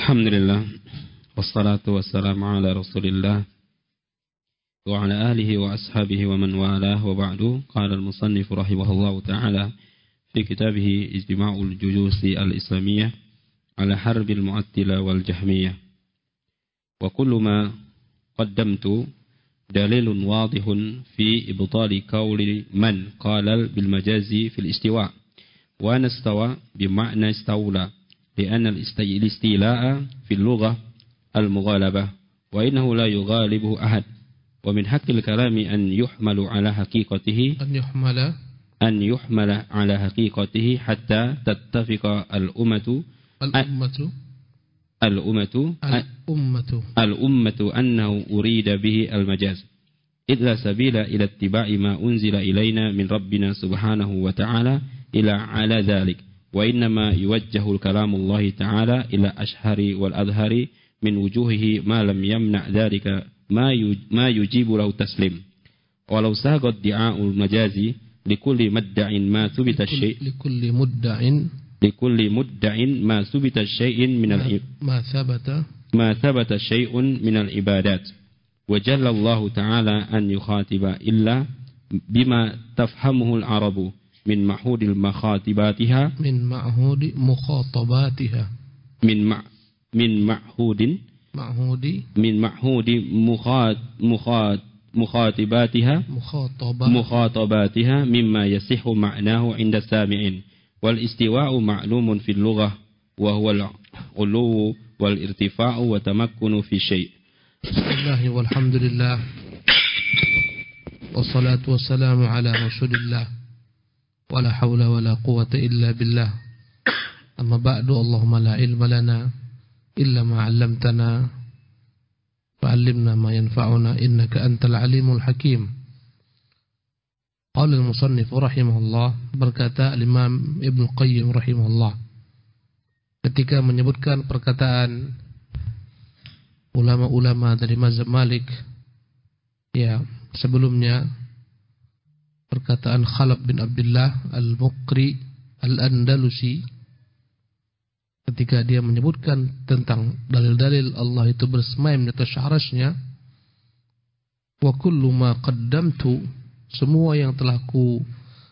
الحمد لله والصلاة والسلام على رسول الله وعلى آله وأصحابه ومن والاه وبعد قال المصنف رحمه الله تعالى في كتابه اجتماع الجيوش الإسلامية على حرب المعتلة والجهمية وكل ما قدمت دليل واضح في إبطال قول من قال بالمجاز في الاستواء وأنا استوى بمعنى استولى لأن الاستيلاء في اللغة المغالبة وإنه لا يغالبه أحد. ومن حق الكلام أن يحمل على حقيقته أن يحمل. أن يحمل على حقيقته حتى تتفق الأمة. الأمة. الأمة. الأمة. الأمة أنه أريد به المجاز. إذ لا سبيل إلى اتباع ما أنزل إلينا من ربنا سبحانه وتعالى إلى على ذلك. وإنما يوجه الكلام الله تعالى إلى أشهر والأظهر من وجوهه ما لم يمنع ذلك ما يجيب له تسليم. ولو ساق ادعاء المجاز لكل مدع ما ثبت الشيء لكل مدع لكل مدع ما ثبت الشيء من ما, ما ثبت ما ثبت شيء من العبادات. وجل الله تعالى أن يخاطب إلا بما تفهمه العرب. من معهود المخاطباتها من معهود مخاطباتها. من مع من معهود. معهود من معهود مخاط مخاط مخاطباتها. مخاطبة مخاطباتها مما يصح معناه عند السامعين والاستواء معلوم في اللغة وهو العلو والارتفاع وتمكن في شيء. بسم الله والحمد لله. والصلاة والسلام على رسول الله. ولا حول ولا قوة إلا بالله أما بعد اللهم لا علم لنا إلا ما علمتنا فعلمنا ما ينفعنا إنك أنت العليم الحكيم قال المصنف رحمه الله berkata Imam Ibn Qayyim rahimahullah ketika menyebutkan perkataan ulama-ulama dari mazhab Malik ya sebelumnya perkataan Khalab bin Abdullah Al-Muqri Al-Andalusi. Ketika dia menyebutkan tentang dalil-dalil Allah itu bersemayam di atas syarasnya. Wa kullu ma qaddamtu semua yang telah ku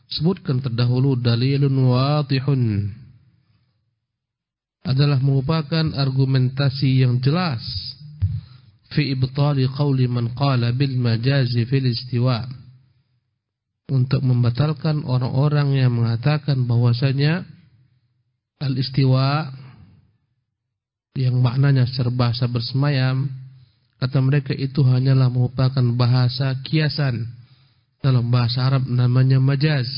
sebutkan terdahulu dalilun wadihun. Adalah merupakan argumentasi yang jelas. Fi ibtali qawli man qala bil majazi fil istiwa untuk membatalkan orang-orang yang mengatakan bahwasanya al istiwa yang maknanya serbahasa bersemayam kata mereka itu hanyalah merupakan bahasa kiasan dalam bahasa Arab namanya majaz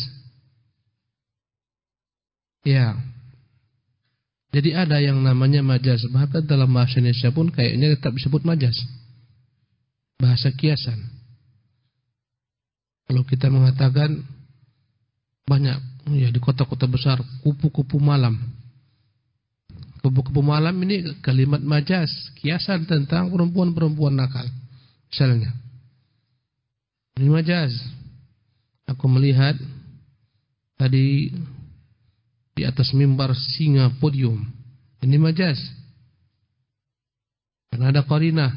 ya jadi ada yang namanya majaz. Bahkan dalam bahasa Indonesia pun kayaknya tetap disebut majaz. Bahasa kiasan. Kalau kita mengatakan banyak ya di kota-kota besar kupu-kupu malam. Kupu-kupu malam ini kalimat majaz, kiasan tentang perempuan-perempuan nakal. Misalnya. Ini majaz. Aku melihat tadi di atas mimbar singa podium. Ini majaz. Karena ada qarinah.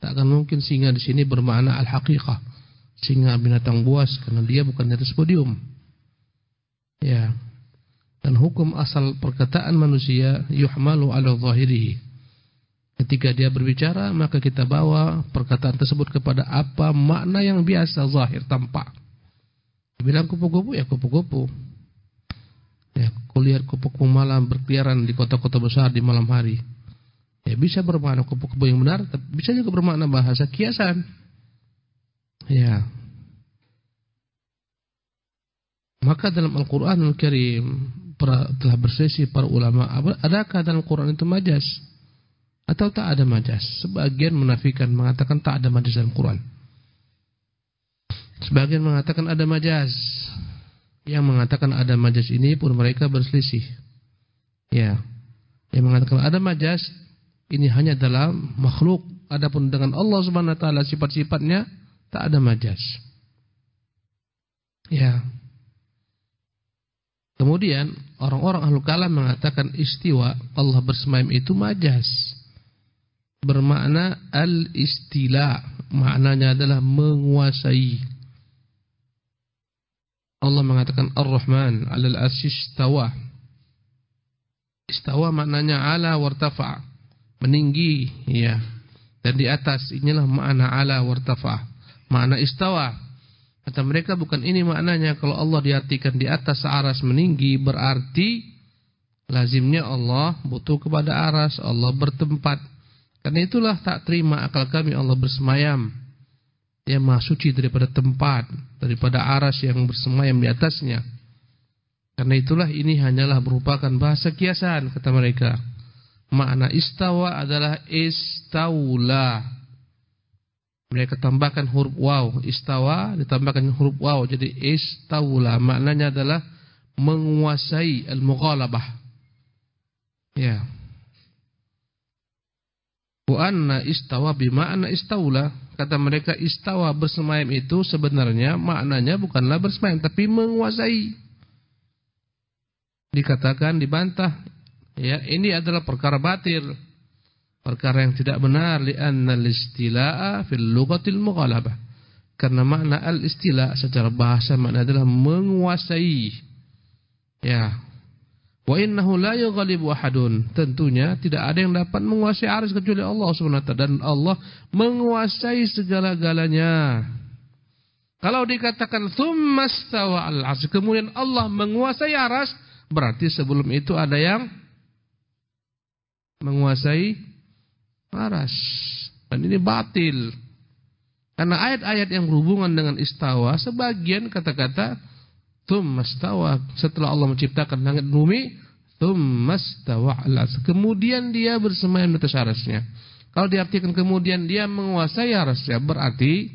Tak akan mungkin singa di sini bermakna al-haqiqah. Singa binatang buas karena dia bukan atas podium. Ya. Dan hukum asal perkataan manusia yuhmalu ala zahirihi. Ketika dia berbicara maka kita bawa perkataan tersebut kepada apa makna yang biasa zahir tampak. Bilang kupu-kupu ya kupu-kupu. Ya, kulihat kupu-kupu malam berkeliaran di kota-kota besar di malam hari. Ya, bisa bermakna kupu-kupu yang benar, tapi bisa juga bermakna bahasa kiasan. Ya. Maka dalam Al-Quran Al-Karim telah bersesi para ulama, adakah dalam Al-Quran itu majas? Atau tak ada majas? Sebagian menafikan, mengatakan tak ada majas dalam Al-Quran. Sebagian mengatakan ada majas yang mengatakan ada majas ini pun mereka berselisih. Ya. Yang mengatakan ada majas ini hanya dalam makhluk. Adapun dengan Allah Subhanahu wa taala sifat-sifatnya tak ada majas. Ya. Kemudian orang-orang ahlu kalam mengatakan istiwa Allah bersemayam itu majas. Bermakna al-istila. Maknanya adalah menguasai. Allah mengatakan Ar-Rahman alal asyistawa. Istawa maknanya ala wartafa. Meninggi. ya Dan di atas. Inilah makna ala wartafa. Makna istawa. Kata mereka bukan ini maknanya kalau Allah diartikan di atas aras meninggi berarti lazimnya Allah butuh kepada aras, Allah bertempat. Karena itulah tak terima akal kami Allah bersemayam. Dia maha suci daripada tempat, daripada aras yang bersemayam di atasnya. Karena itulah ini hanyalah merupakan bahasa kiasan kata mereka. Makna istawa adalah istaula mereka tambahkan huruf waw istawa ditambahkan huruf waw. Jadi istawla maknanya adalah menguasai al-mughalabah. Ya. Wa anna istawa bimakna istawla kata mereka istawa bersemayam itu sebenarnya maknanya bukanlah bersemayam tapi menguasai. Dikatakan dibantah. Ya ini adalah perkara batil perkara yang tidak benar li'anna al-istilaa fil lughatil mughalabah karena makna al-istila secara bahasa makna adalah menguasai. Ya. Wa innahu la yughalibu ahadun. Tentunya tidak ada yang dapat menguasai arsy kecuali Allah Subhanahu dan Allah menguasai segala-galanya. Kalau dikatakan tsummastawa al-'arsy kemudian Allah menguasai aras berarti sebelum itu ada yang menguasai Waras. Dan ini batil. Karena ayat-ayat yang berhubungan dengan istawa, sebagian kata-kata Tummastawa setelah Allah menciptakan langit bumi, Tummastawa alas. Kemudian dia bersemayam di atas arasnya. Kalau diartikan kemudian dia menguasai arasnya, berarti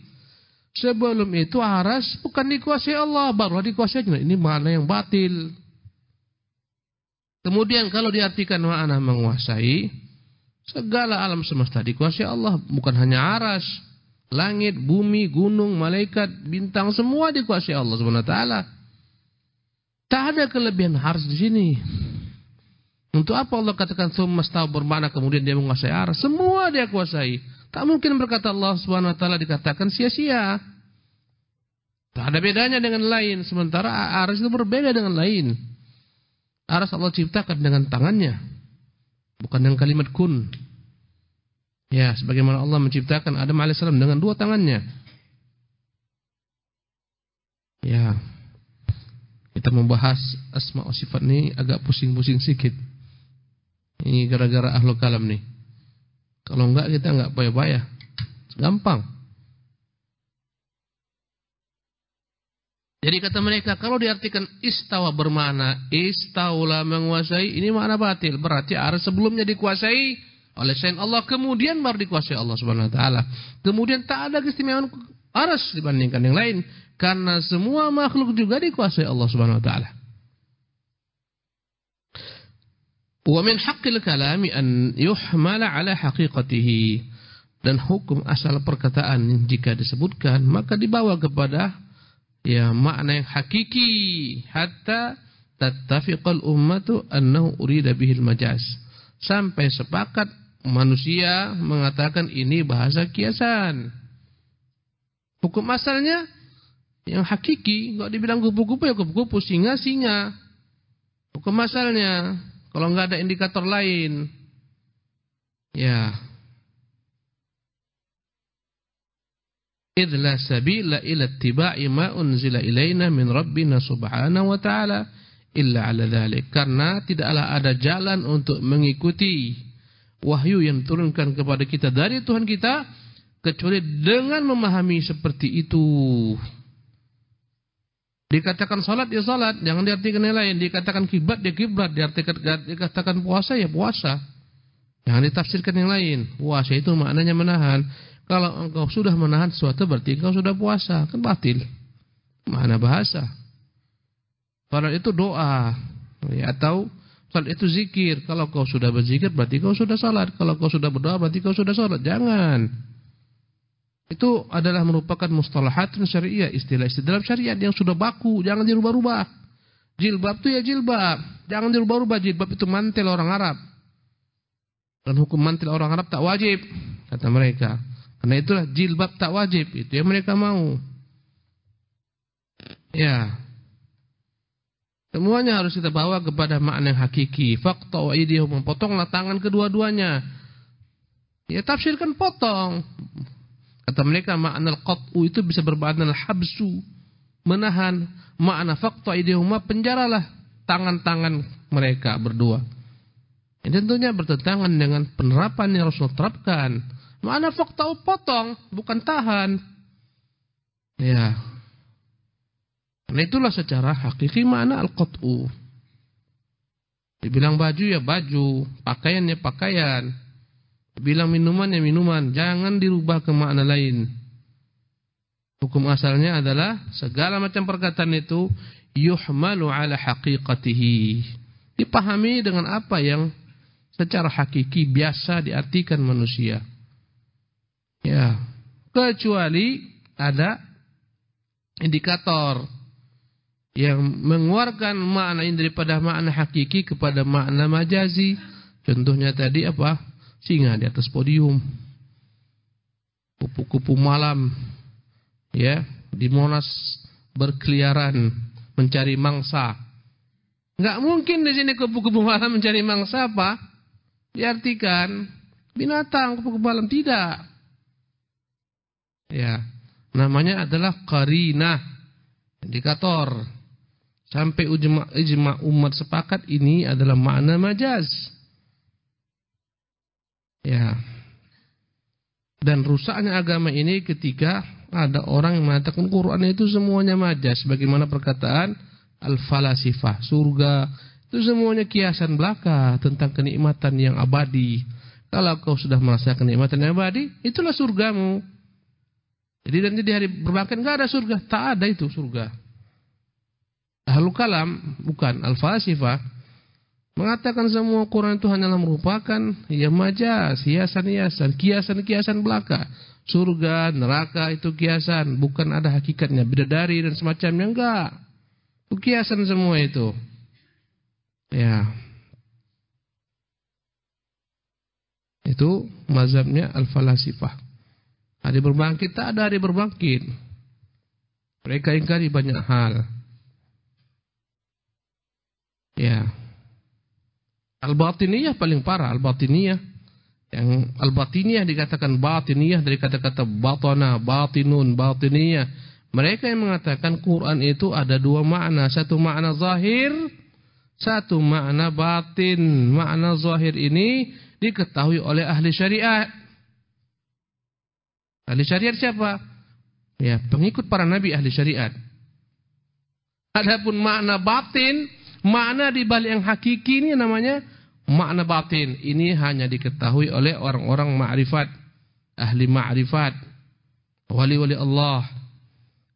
sebelum itu aras bukan dikuasai Allah, baru dikuasai. Ini makna yang batil. Kemudian kalau diartikan makna menguasai, Segala alam semesta dikuasai Allah, bukan hanya aras, langit, bumi, gunung, malaikat, bintang semua dikuasai Allah Subhanahu wa taala. Tak ada kelebihan harus di sini. Untuk apa Allah katakan semesta bermakna kemudian dia menguasai aras? Semua dia kuasai. Tak mungkin berkata Allah Subhanahu wa taala dikatakan sia-sia. Tak ada bedanya dengan lain. Sementara aras itu berbeda dengan lain. Aras Allah ciptakan dengan tangannya. Bukan dengan kalimat kun. Ya, sebagaimana Allah menciptakan Adam alaihissalam dengan dua tangannya. Ya. Kita membahas asma wa sifat ini agak pusing-pusing sedikit. Ini gara-gara ahlu kalam nih. Kalau enggak kita enggak payah-payah. Gampang. Jadi kata mereka kalau diartikan istawa bermakna istaula menguasai ini makna batil berarti arah sebelumnya dikuasai oleh selain Allah kemudian baru dikuasai Allah Subhanahu wa taala. Kemudian tak ada keistimewaan aras dibandingkan yang lain karena semua makhluk juga dikuasai Allah Subhanahu wa taala. Wa min haqqil kalami an yuhmala ala haqiqatihi dan hukum asal perkataan jika disebutkan maka dibawa kepada ya makna yang hakiki. Hatta tattafiqal ummatu annahu urida bihil majaz sampai sepakat manusia mengatakan ini bahasa kiasan. Hukum asalnya yang hakiki. Enggak dibilang kupu-kupu ya kupu-kupu singa singa hukum asalnya kalau enggak ada indikator lain. Ya idh la sabila ila ittiba'i ma unzila ilaina min rabbina subhanahu wa ta'ala illa ala dhalik. Karena tidaklah ada jalan untuk mengikuti wahyu yang turunkan kepada kita dari Tuhan kita kecuali dengan memahami seperti itu. Dikatakan salat ya salat. Jangan diartikan yang lain. Dikatakan kiblat ya kiblat. Diartikan dikatakan puasa ya puasa. Jangan ditafsirkan yang lain. Puasa itu maknanya menahan kalau engkau sudah menahan sesuatu berarti engkau sudah puasa. Kan batil. Mana bahasa. Salat itu doa. Ya, atau salat itu zikir. Kalau kau sudah berzikir berarti kau sudah salat. Kalau kau sudah berdoa berarti kau sudah salat. Jangan. Itu adalah merupakan mustalahat syariah. Istilah-istilah syariat yang sudah baku. Jangan dirubah-rubah. Jilbab itu ya jilbab. Jangan dirubah-rubah jilbab itu mantel orang Arab. Dan hukum mantel orang Arab tak wajib kata mereka. Karena itulah jilbab tak wajib itu yang mereka mau. Ya. Semuanya harus kita bawa kepada makna yang hakiki. Fakta wa idihum memotonglah tangan kedua-duanya. Ya tafsirkan potong. Kata mereka makna qat'u itu bisa bermakna habsu, menahan. Makna fakta idihum penjaralah tangan-tangan mereka berdua. Ini tentunya bertentangan dengan penerapan yang Rasul terapkan. Makna fakta potong, bukan tahan. Ya, karena itulah secara hakiki mana al-qat'u. Dibilang baju ya baju, pakaian ya pakaian. Dibilang minuman ya minuman, jangan dirubah ke makna lain. Hukum asalnya adalah segala macam perkataan itu yuhmalu ala haqiqatihi. Dipahami dengan apa yang secara hakiki biasa diartikan manusia. Ya, kecuali ada indikator yang mengeluarkan makna ini daripada makna hakiki kepada makna majazi. Contohnya tadi apa? Singa di atas podium. Kupu-kupu malam ya, di Monas berkeliaran mencari mangsa. Enggak mungkin di sini kupu-kupu malam mencari mangsa apa? Diartikan binatang kupu-kupu malam tidak. Ya, namanya adalah karina indikator. Sampai ijma, ijma umat sepakat ini adalah makna majaz. Ya. Dan rusaknya agama ini ketika ada orang yang mengatakan Quran itu semuanya majaz. Bagaimana perkataan al-falasifah, surga. Itu semuanya kiasan belaka tentang kenikmatan yang abadi. Kalau kau sudah merasakan kenikmatan yang abadi, itulah surgamu. Jadi nanti di hari berbangkit enggak ada surga, tak ada itu surga. Ahlul kalam bukan al-falsifah mengatakan semua Quran itu hanyalah merupakan ya majas, hiasan-hiasan, kiasan-kiasan belaka. Surga, neraka itu kiasan, bukan ada hakikatnya. Bidadari dan semacamnya enggak. Itu kiasan semua itu. Ya. Itu mazhabnya al-falasifah. Hari berbangkit tak ada hari berbangkit. Mereka ingkari banyak hal. Ya. Al-batiniyah paling parah, al-batiniyah. Yang al-batiniyah dikatakan batiniyah dari kata-kata batana, batinun, batiniyah. Mereka yang mengatakan Quran itu ada dua makna, satu makna zahir, satu makna batin. Makna zahir ini diketahui oleh ahli syariat. Ahli syariat siapa? Ya, pengikut para nabi ahli syariat. Adapun makna batin Makna di balik yang hakiki ini namanya makna batin. Ini hanya diketahui oleh orang-orang ma'rifat, ahli ma'rifat, wali-wali Allah.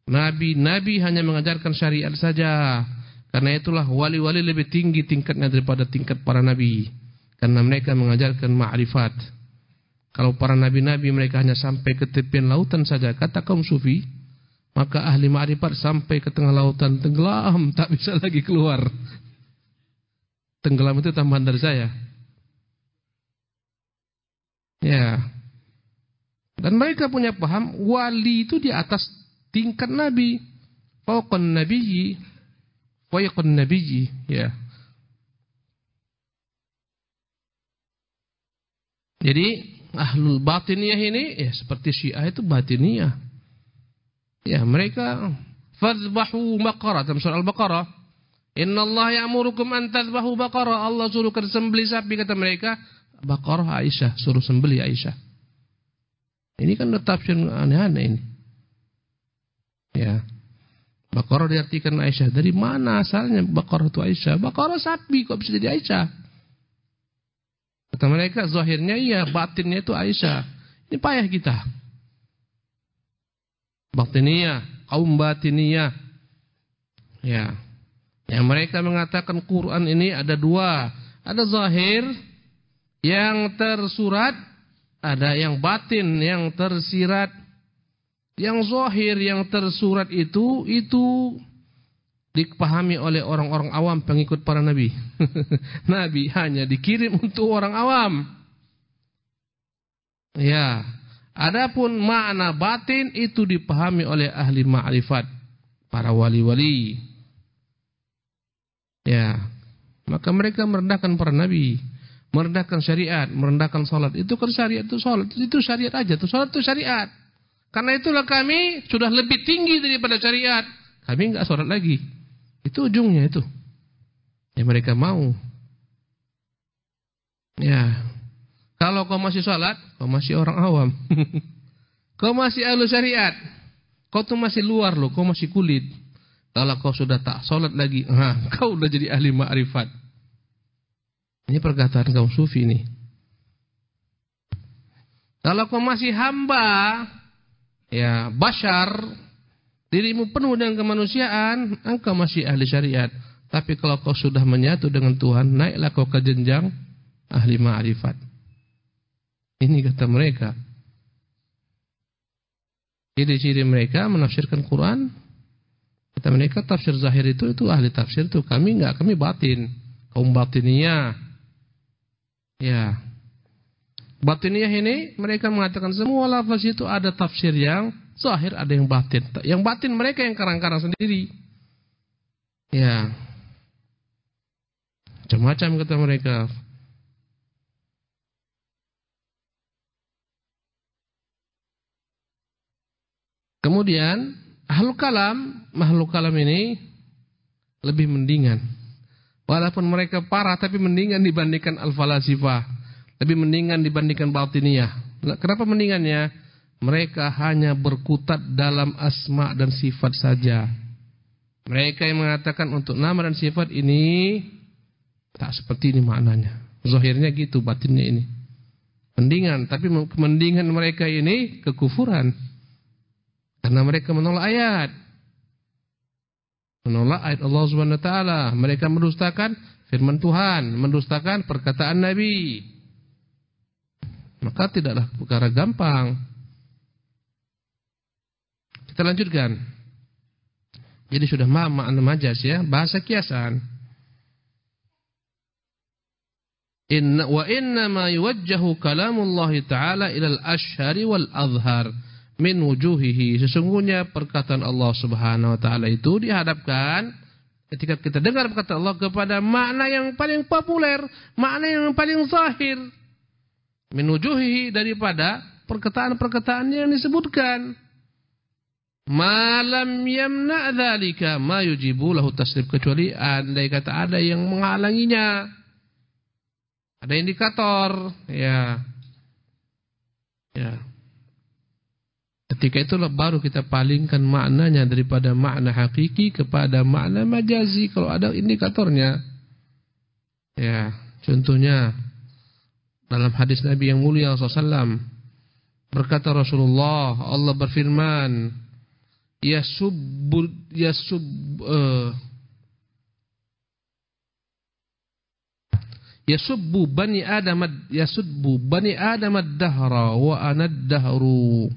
Nabi-nabi hanya mengajarkan syariat saja. Karena itulah wali-wali lebih tinggi tingkatnya daripada tingkat para nabi. Karena mereka mengajarkan ma'rifat. Kalau para nabi-nabi mereka hanya sampai ke tepian lautan saja. Kata kaum sufi, maka ahli ma'rifat sampai ke tengah lautan tenggelam, tak bisa lagi keluar. Tenggelam itu tambahan dari saya. Ya. Dan mereka punya paham wali itu di atas tingkat nabi. Fauqan nabiyyi fauqan nabiyyi, ya. Jadi ahlul batiniyah ini ya seperti Syiah itu batiniyah. Ya, mereka fadzbahu baqarah dalam surah Al-Baqarah. Inna Allah ya'murukum an tadzbahu baqarah. Allah suruh sembelih sapi kata mereka. Baqarah Aisyah suruh sembelih Aisyah. Ini kan tafsir aneh-aneh ini. Ya. Baqarah diartikan Aisyah. Dari mana asalnya Baqarah itu Aisyah? Baqarah sapi kok bisa jadi Aisyah? Kata mereka zahirnya iya, batinnya itu Aisyah. Ini payah kita batiniyah, kaum batiniyah. Ya. Yang mereka mengatakan Quran ini ada dua. Ada zahir yang tersurat, ada yang batin yang tersirat. Yang zahir yang tersurat itu itu dipahami oleh orang-orang awam pengikut para nabi. nabi hanya dikirim untuk orang awam. Ya, adapun makna batin itu dipahami oleh ahli ma'rifat, para wali-wali. Ya, maka mereka merendahkan para nabi, merendahkan syariat, merendahkan salat. Itu kan syariat itu salat, itu syariat aja, itu salat itu syariat. Karena itulah kami sudah lebih tinggi daripada syariat. Kami enggak salat lagi. Itu ujungnya itu. Ya mereka mau. Ya. Kalau kau masih salat, kau masih orang awam. kau masih ahlu syariat. Kau tuh masih luar loh, kau masih kulit. Kalau kau sudah tak salat lagi, nah, kau udah jadi ahli ma'rifat. Ini perkataan kaum sufi ini. Kalau kau masih hamba, ya, bashar, dirimu penuh dengan kemanusiaan, engkau masih ahli syariat. Tapi kalau kau sudah menyatu dengan Tuhan, naiklah kau ke jenjang ahli ma'rifat. Ini kata mereka. Ciri-ciri mereka menafsirkan Quran. Kata mereka tafsir zahir itu itu ahli tafsir itu. Kami enggak, kami batin. Kaum batiniah. Ya. Batiniah ini mereka mengatakan semua lafaz itu ada tafsir yang Zahir ada yang batin. Yang batin mereka yang karang-karang sendiri. Ya. Macam-macam kata mereka. Kemudian makhluk kalam, makhluk kalam ini lebih mendingan. Walaupun mereka parah tapi mendingan dibandingkan al-falasifah. Lebih mendingan dibandingkan batiniyah. Kenapa mendingannya? Mereka hanya berkutat dalam asma dan sifat saja. Mereka yang mengatakan untuk nama dan sifat ini tak seperti ini maknanya. Zahirnya gitu, batinnya ini. Mendingan, tapi kemendingan mereka ini kekufuran. Karena mereka menolak ayat. Menolak ayat Allah Subhanahu wa taala. Mereka mendustakan firman Tuhan, mendustakan perkataan Nabi. Maka tidaklah perkara gampang kita lanjutkan. Jadi sudah ma makna majas ya, bahasa kiasan. Inna wa inna ma yuwajjahu kalamullah taala ila al-ashhari wal azhar min wujuhihi. Sesungguhnya perkataan Allah Subhanahu wa taala itu dihadapkan ketika kita dengar perkataan Allah kepada makna yang paling populer, makna yang paling zahir. Min wujuhihi daripada perkataan-perkataan yang disebutkan. Malam yamna dzalika ma yujibu lahu tasrif kecuali andai kata ada yang menghalanginya. Ada indikator, ya. Ya. Ketika itulah baru kita palingkan maknanya daripada makna hakiki kepada makna majazi kalau ada indikatornya. Ya, contohnya dalam hadis Nabi yang mulia SAW berkata Rasulullah Allah berfirman yasubbu yasub uh, yasubbu bani adam yasubbu bani adam ad-dahra wa ana ad-dahru.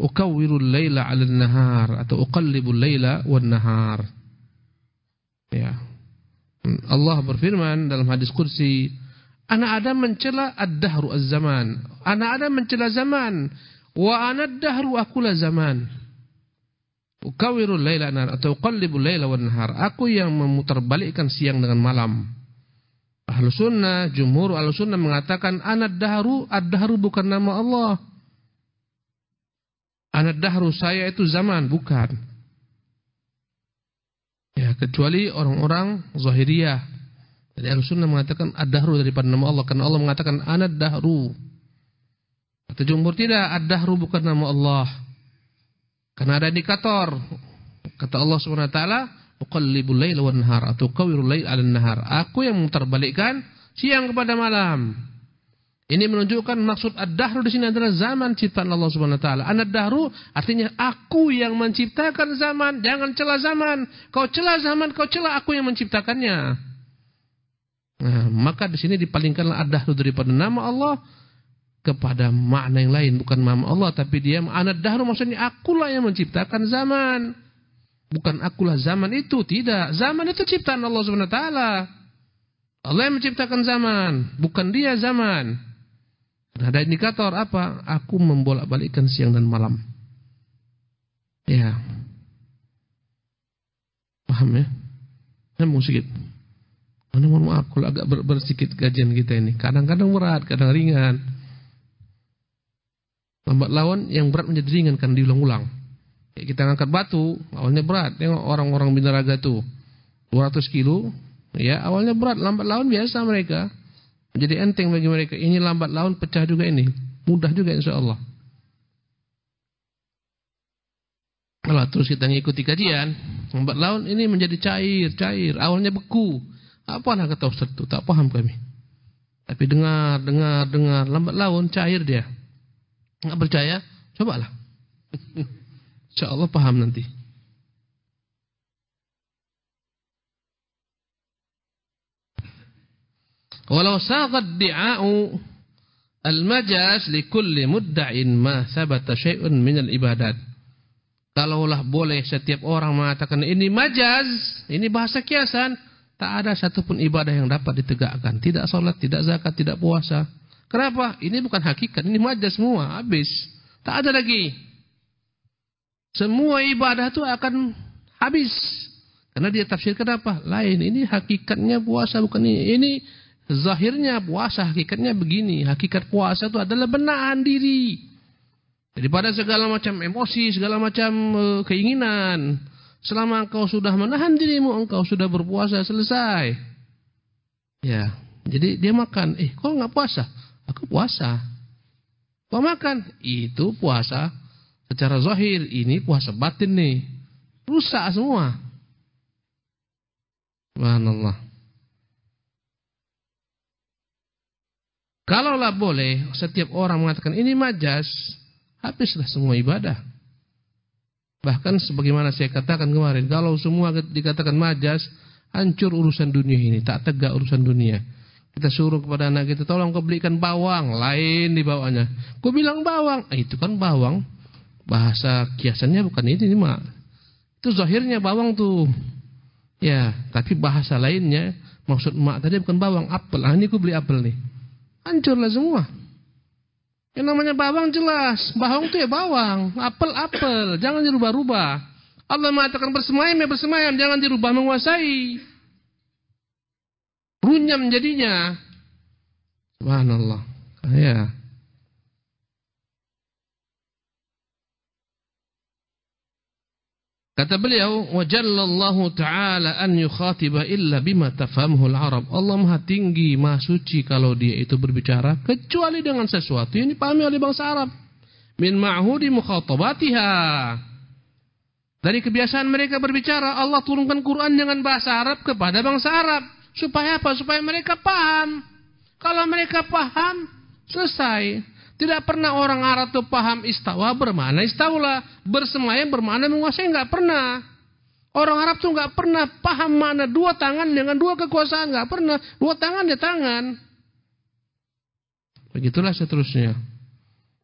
Ukawwiru al-laila 'ala an-nahar atau uqallibu al-laila wan-nahar. Ya. Allah berfirman dalam hadis kursi anak adam mencela ad-dahru az-zaman. Anak adam mencela zaman. Wa ana ad-dahru akulah zaman Ukawirul laila atau qallibul laila wan nahar. Aku yang memutarbalikkan siang dengan malam. Ahlu sunnah, jumhur ahlu sunnah mengatakan anad dahru, ad-dahru bukan nama Allah. Anad dahru saya itu zaman, bukan. Ya, kecuali orang-orang zahiriyah. Jadi ahlu sunnah mengatakan ad-dahru daripada nama Allah. Karena Allah mengatakan anad dahru. Kata jumhur tidak, ad-dahru bukan nama Allah. Karena ada indikator. Kata Allah Subhanahu wa taala, "Uqallibul laila wan nahar" atau qawirul lail 'alan nahar. Aku yang memutarbalikkan siang kepada malam. Ini menunjukkan maksud ad-dahru di sini adalah zaman ciptaan Allah Subhanahu wa taala. An-dahru artinya aku yang menciptakan zaman, jangan celah zaman. Kau celah zaman, kau celah aku yang menciptakannya. Nah, maka di sini dipalingkanlah ad-dahru daripada nama Allah kepada makna yang lain bukan nama Allah tapi dia anak dahru maksudnya akulah yang menciptakan zaman Bukan akulah zaman itu, tidak. Zaman itu ciptaan Allah Subhanahu wa taala. Allah yang menciptakan zaman, bukan dia zaman. Ada indikator apa? Aku membolak-balikkan siang dan malam. Ya. Paham ya? Nyambung sedikit. Mana mohon maaf kalau agak ber bersikit kajian kita ini. Kadang-kadang berat, kadang ringan. Lambat laun yang berat menjadi ringan kan diulang-ulang. Kita ngangkat batu, awalnya berat. Tengok orang-orang binaraga tuh. 200 kilo, ya awalnya berat, lambat laun biasa mereka. Menjadi enteng bagi mereka. Ini lambat laun pecah juga ini. Mudah juga insya Allah. Kalau terus kita ngikuti kajian, lambat laun ini menjadi cair, cair. Awalnya beku. Apa nak kata Ustaz itu? Tak paham kami. Tapi dengar, dengar, dengar. Lambat laun cair dia. Enggak percaya? Cobalah. InsyaAllah paham nanti. Walau sagad di'a'u al-majas li kulli mudda'in ma sabata syai'un minal ibadat. Kalaulah boleh setiap orang mengatakan ini majaz, ini bahasa kiasan, tak ada satupun ibadah yang dapat ditegakkan. Tidak salat, tidak zakat, tidak puasa. Kenapa? Ini bukan hakikat, ini majaz semua, habis. Tak ada lagi. Semua ibadah itu akan habis. Karena dia tafsirkan apa? Lain. Ini hakikatnya puasa, bukan ini. Ini zahirnya puasa, hakikatnya begini. Hakikat puasa itu adalah benahan diri. Daripada segala macam emosi, segala macam uh, keinginan. Selama engkau sudah menahan dirimu, engkau sudah berpuasa, selesai. Ya, jadi dia makan. Eh, kok nggak puasa? Aku puasa. Kau makan? Itu puasa secara zahir. Ini puasa batin nih. Rusak semua. Subhanallah. Kalaulah boleh setiap orang mengatakan ini majas, habislah semua ibadah. Bahkan sebagaimana saya katakan kemarin, kalau semua dikatakan majas, hancur urusan dunia ini, tak tegak urusan dunia. Kita suruh kepada anak kita, tolong kau belikan bawang, lain di bawahnya. Kau bilang bawang, eh, itu kan bawang. Bahasa kiasannya bukan ini, ini mak. Itu zahirnya bawang tuh. Ya, tapi bahasa lainnya, maksud mak tadi bukan bawang, apel. Ah, ini aku beli apel nih. Hancurlah semua. Yang namanya bawang jelas. Bawang itu ya bawang. Apel, apel. Jangan dirubah-rubah. Allah mengatakan bersemayam ya bersemayam. Jangan dirubah menguasai. Runyam jadinya. Subhanallah. Ya. Kata beliau, "Wajallallahu ta'ala an yukhatiba illa bima tafhamhu al-Arab." Allah Maha tinggi, Maha suci kalau dia itu berbicara kecuali dengan sesuatu yang dipahami oleh bangsa Arab. Min ma'hudi mukhatabatiha. Dari kebiasaan mereka berbicara, Allah turunkan Quran dengan bahasa Arab kepada bangsa Arab. Supaya apa? Supaya mereka paham. Kalau mereka paham, selesai. Tidak pernah orang Arab itu paham istawa bermana istawla. Bersemayam bermana menguasai. Enggak pernah. Orang Arab itu enggak pernah paham mana dua tangan dengan dua kekuasaan. Enggak pernah. Dua tangan ya tangan. Begitulah seterusnya.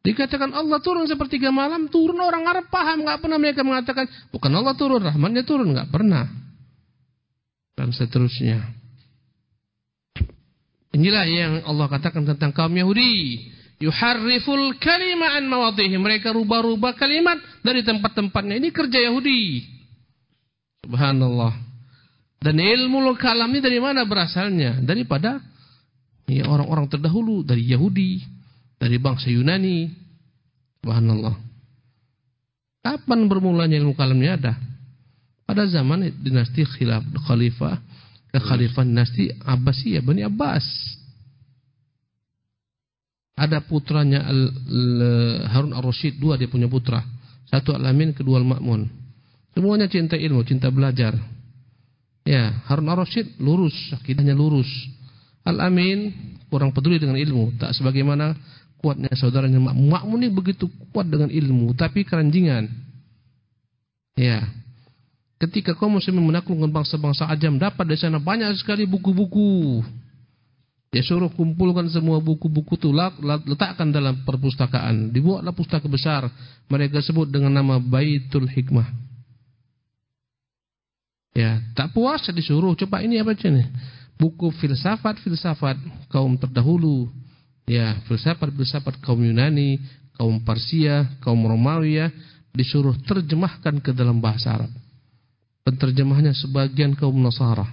Dikatakan Allah turun sepertiga malam. Turun orang Arab paham. Enggak pernah mereka mengatakan. Bukan Allah turun. Rahmannya turun. Enggak pernah. Dan seterusnya. Inilah yang Allah katakan tentang kaum Yahudi. Yuharriful kalima an mawadhihi. Mereka rubah-rubah kalimat dari tempat-tempatnya. Ini kerja Yahudi. Subhanallah. Dan ilmu kalam ini dari mana berasalnya? Daripada ya orang-orang terdahulu. Dari Yahudi. Dari bangsa Yunani. Subhanallah. Kapan bermulanya ilmu kalamnya ada? Pada zaman dinasti khilaf khalifah kekhalifahan dinasti Abbasiyah Bani Abbas ada putranya Al, Al, Harun Ar-Rasyid, dua dia punya putra. Satu Al-Amin, kedua Al-Ma'mun. Semuanya cinta ilmu, cinta belajar. Ya, Harun Ar-Rasyid lurus, akidahnya lurus. Al-Amin kurang peduli dengan ilmu, tak sebagaimana kuatnya saudaranya Ma'mun. Ma'mun ini begitu kuat dengan ilmu, tapi keranjingan. Ya. Ketika kaum muslimin menaklukkan bangsa-bangsa ajam, dapat di sana banyak sekali buku-buku dia suruh kumpulkan semua buku-buku itu letakkan dalam perpustakaan. Dibuatlah pustaka besar. Mereka sebut dengan nama Baitul Hikmah. Ya, tak puas disuruh coba ini apa nih? Buku filsafat-filsafat kaum terdahulu. Ya, filsafat-filsafat kaum Yunani, kaum Persia, kaum Romawi ya, disuruh terjemahkan ke dalam bahasa Arab. Penterjemahnya sebagian kaum Nasara.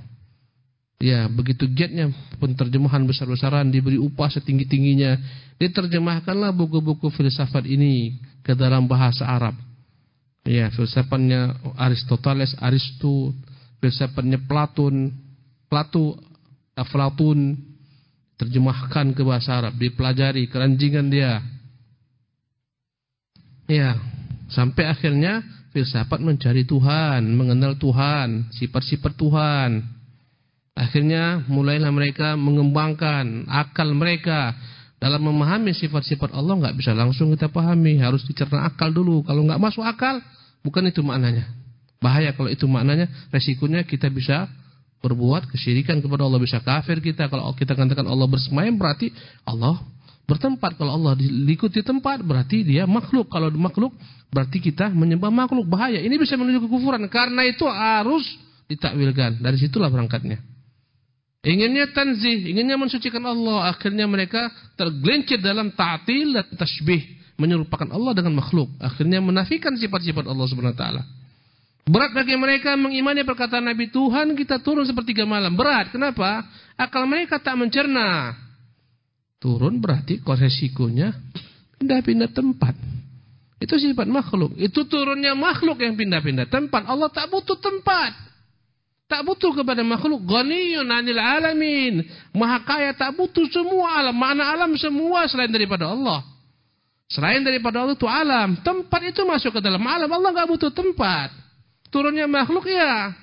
Ya, begitu giatnya penterjemahan besar-besaran diberi upah setinggi-tingginya. Diterjemahkanlah buku-buku filsafat ini ke dalam bahasa Arab. Ya, filsafatnya Aristoteles, Aristo, filsafatnya Platon, Plato, Aflatun terjemahkan ke bahasa Arab, dipelajari keranjingan dia. Ya, sampai akhirnya filsafat mencari Tuhan, mengenal Tuhan, sifat-sifat Tuhan. Akhirnya mulailah mereka mengembangkan akal mereka dalam memahami sifat-sifat Allah nggak bisa langsung kita pahami, harus dicerna akal dulu. Kalau nggak masuk akal, bukan itu maknanya. Bahaya kalau itu maknanya, resikonya kita bisa berbuat kesyirikan kepada Allah, bisa kafir kita. Kalau kita katakan Allah bersemayam berarti Allah bertempat. Kalau Allah diikuti tempat berarti dia makhluk. Kalau makhluk berarti kita menyembah makhluk. Bahaya. Ini bisa menuju kekufuran. Karena itu harus ditakwilkan. Dari situlah berangkatnya. Inginnya tanzih, inginnya mensucikan Allah. Akhirnya mereka tergelincir dalam ta'til dan tashbih. Menyerupakan Allah dengan makhluk. Akhirnya menafikan sifat-sifat Allah SWT. Berat bagi mereka mengimani perkataan Nabi Tuhan kita turun sepertiga malam. Berat. Kenapa? Akal mereka tak mencerna. Turun berarti resikonya pindah-pindah tempat. Itu sifat makhluk. Itu turunnya makhluk yang pindah-pindah tempat. Allah tak butuh tempat. Tak butuh kepada makhluk. Ghaniyun anil alamin. Maha kaya tak butuh semua alam. Mana alam semua selain daripada Allah. Selain daripada Allah itu alam. Tempat itu masuk ke dalam alam. Allah tak butuh tempat turunnya makhluk ya.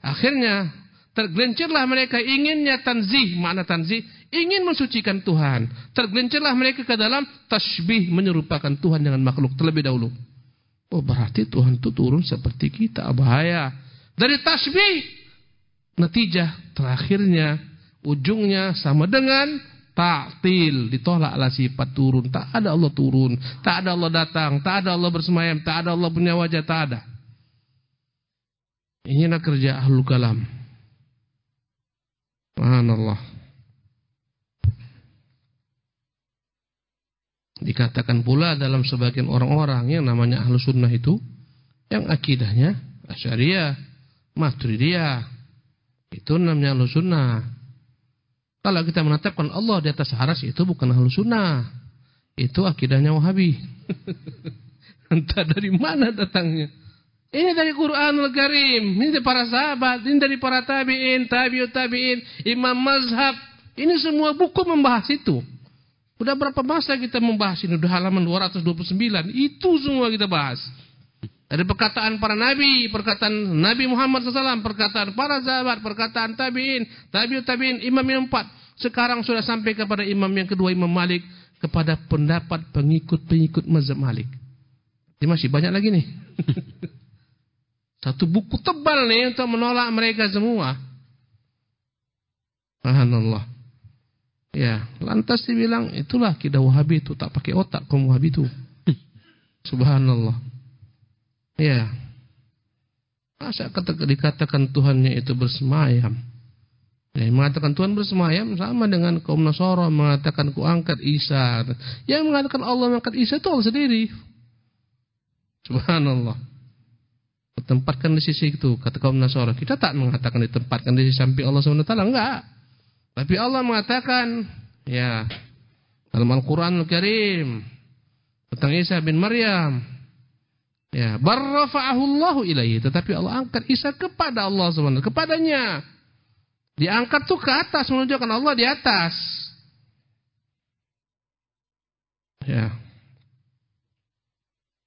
Akhirnya tergelincirlah mereka inginnya tanzih, makna tanzih, ingin mensucikan Tuhan. Tergelincirlah mereka ke dalam tasbih menyerupakan Tuhan dengan makhluk terlebih dahulu. Oh berarti Tuhan itu turun seperti kita, bahaya. Dari tasbih, natijah terakhirnya, ujungnya sama dengan taktil, ditolaklah sifat turun. Tak ada Allah turun, tak ada Allah datang, tak ada Allah bersemayam, tak ada Allah punya wajah, tak ada. Inilah kerja ahlul kalam. Subhanallah. Dikatakan pula dalam sebagian orang-orang yang namanya ahlu sunnah itu. Yang akidahnya asyariah, maturidiyah. Itu namanya ahlu sunnah. Kalau kita menetapkan Allah di atas haras itu bukan ahlu sunnah. Itu akidahnya wahabi. Entah dari mana datangnya. Ini dari Quranul Karim, ini dari para sahabat, ini dari para tabi'in, tabi'ut tabi'in, imam mazhab. Ini semua buku membahas itu. Udah berapa masa kita membahas ini? Udah halaman 229. Itu semua kita bahas. Dari perkataan para nabi, perkataan Nabi Muhammad SAW, perkataan para sahabat, perkataan tabi'in, tabi'ut tabi'in, imam yang empat. Sekarang sudah sampai kepada imam yang kedua, Imam Malik. Kepada pendapat pengikut-pengikut mazhab Malik. Ini masih banyak lagi nih. Satu buku tebal nih untuk menolak mereka semua. Subhanallah. Ya, lantas dibilang itulah kita Wahabi itu tak pakai otak kaum Wahabi itu. Subhanallah. Ya. Masa kata dikatakan Tuhannya itu bersemayam. Ya, mengatakan Tuhan bersemayam sama dengan kaum Nasara mengatakan ku angkat Isa. Yang mengatakan Allah mengangkat Isa itu Allah sendiri. Subhanallah. Tempatkan di sisi itu kata kaum Nasara. Kita tak mengatakan ditempatkan di sisi samping Allah SWT enggak. Tapi Allah mengatakan ya dalam Al-Qur'an Al-Karim tentang Isa bin Maryam ya barrafa'ahu Allahu ilaihi tetapi Allah angkat Isa kepada Allah SWT kepadanya. Diangkat tuh ke atas menunjukkan Allah di atas. Ya.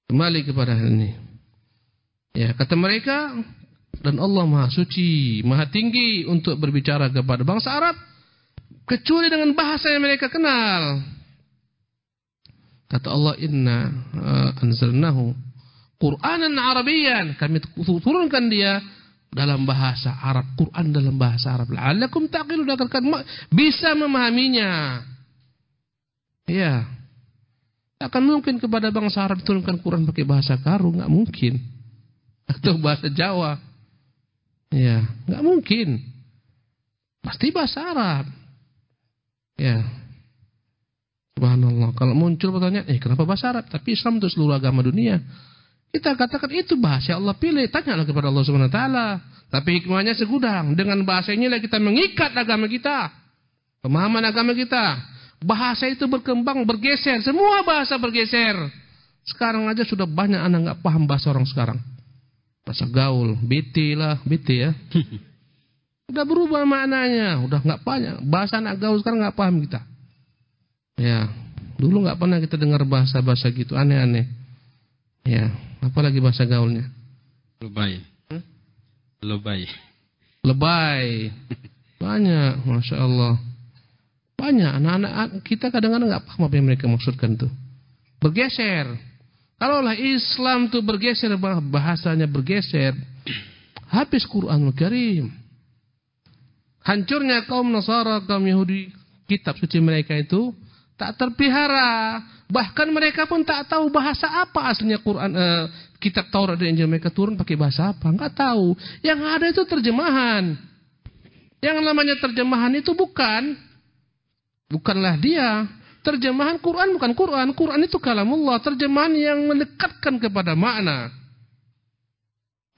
Kembali kepada ini. Ya, kata mereka dan Allah Maha Suci, Maha Tinggi untuk berbicara kepada bangsa Arab kecuali dengan bahasa yang mereka kenal. Kata Allah, "Inna uh, anzalnahu Qur'anan Arabian." Kami turunkan dia dalam bahasa Arab, Quran dalam bahasa Arab. La'allakum taqilun agar bisa memahaminya. Ya. Akan mungkin kepada bangsa Arab turunkan Quran pakai bahasa karu, enggak mungkin atau bahasa Jawa. Ya, nggak mungkin. Pasti bahasa Arab. Ya. Subhanallah. Kalau muncul pertanyaan, eh kenapa bahasa Arab? Tapi Islam itu seluruh agama dunia. Kita katakan itu bahasa Allah pilih. Tanyalah kepada Allah Subhanahu Wa Taala. Tapi hikmahnya segudang. Dengan bahasa inilah kita mengikat agama kita. Pemahaman agama kita. Bahasa itu berkembang, bergeser. Semua bahasa bergeser. Sekarang aja sudah banyak anak nggak paham bahasa orang sekarang. Bahasa gaul, BT lah, BT ya. Udah berubah maknanya, udah nggak banyak. Bahasa anak gaul sekarang nggak paham kita. Ya, dulu nggak pernah kita dengar bahasa-bahasa gitu aneh-aneh. Ya, apalagi bahasa gaulnya. Lebay. Hmm? Lebay. Lebay. Banyak, masya Allah. Banyak anak-anak kita kadang-kadang nggak paham apa yang mereka maksudkan tuh. Bergeser. Kalaulah Islam tuh bergeser bahasanya bergeser, habis Quranul Karim. Hancurnya kaum Nasara, kaum Yahudi, kitab suci mereka itu tak terpihara. Bahkan mereka pun tak tahu bahasa apa aslinya Quran eh, kitab Taurat dan Injil mereka turun pakai bahasa apa, enggak tahu. Yang ada itu terjemahan. Yang namanya terjemahan itu bukan bukanlah dia. Terjemahan Quran bukan Quran. Quran itu kalamullah. Terjemahan yang mendekatkan kepada makna.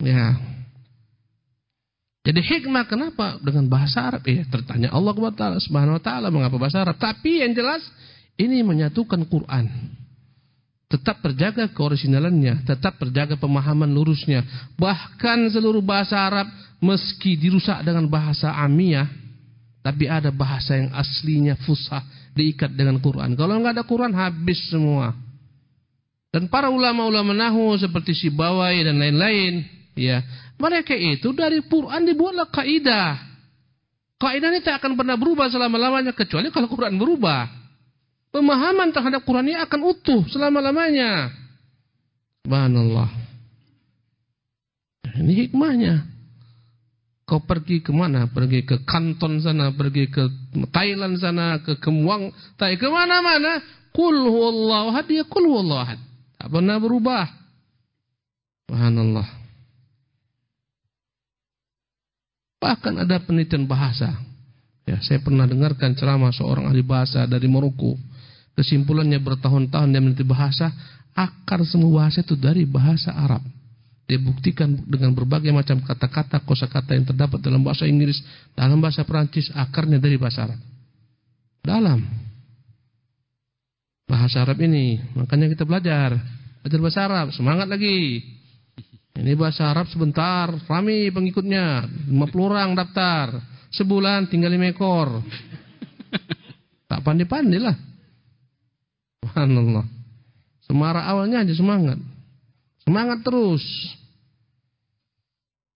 Ya. Jadi hikmah kenapa dengan bahasa Arab? Ya, tertanya Allah Subhanahu wa taala mengapa bahasa Arab. Tapi yang jelas ini menyatukan Quran. Tetap terjaga keorisinalannya, tetap terjaga pemahaman lurusnya. Bahkan seluruh bahasa Arab meski dirusak dengan bahasa amiyah, tapi ada bahasa yang aslinya fusah diikat dengan Quran. Kalau nggak ada Quran habis semua. Dan para ulama-ulama nahu seperti Sibawai dan lain-lain, ya, mereka itu dari Quran dibuatlah kaidah. Kaidah ini tak akan pernah berubah selama-lamanya kecuali kalau Quran berubah. Pemahaman terhadap Quran ini akan utuh selama-lamanya. Subhanallah. Ini hikmahnya. Kau pergi ke mana? Pergi ke Kanton sana, pergi ke Thailand sana, ke Kemuang, tak ke mana-mana. Kul huwallahu ahad, ya kul huwallahu ahad. Tak pernah berubah. Subhanallah. Bahkan ada penelitian bahasa. Ya, saya pernah dengarkan ceramah seorang ahli bahasa dari Maroko. Kesimpulannya bertahun-tahun dia meneliti bahasa, akar semua bahasa itu dari bahasa Arab. Dia buktikan dengan berbagai macam kata-kata, kosakata yang terdapat dalam bahasa Inggris, dalam bahasa Perancis, akarnya dari bahasa Arab. Dalam bahasa Arab ini, makanya kita belajar, belajar bahasa Arab, semangat lagi. Ini bahasa Arab sebentar, rame pengikutnya, 50 orang daftar, sebulan tinggal 5 ekor. Tak pandai-pandai lah. Subhanallah. Semara awalnya aja semangat. Semangat terus.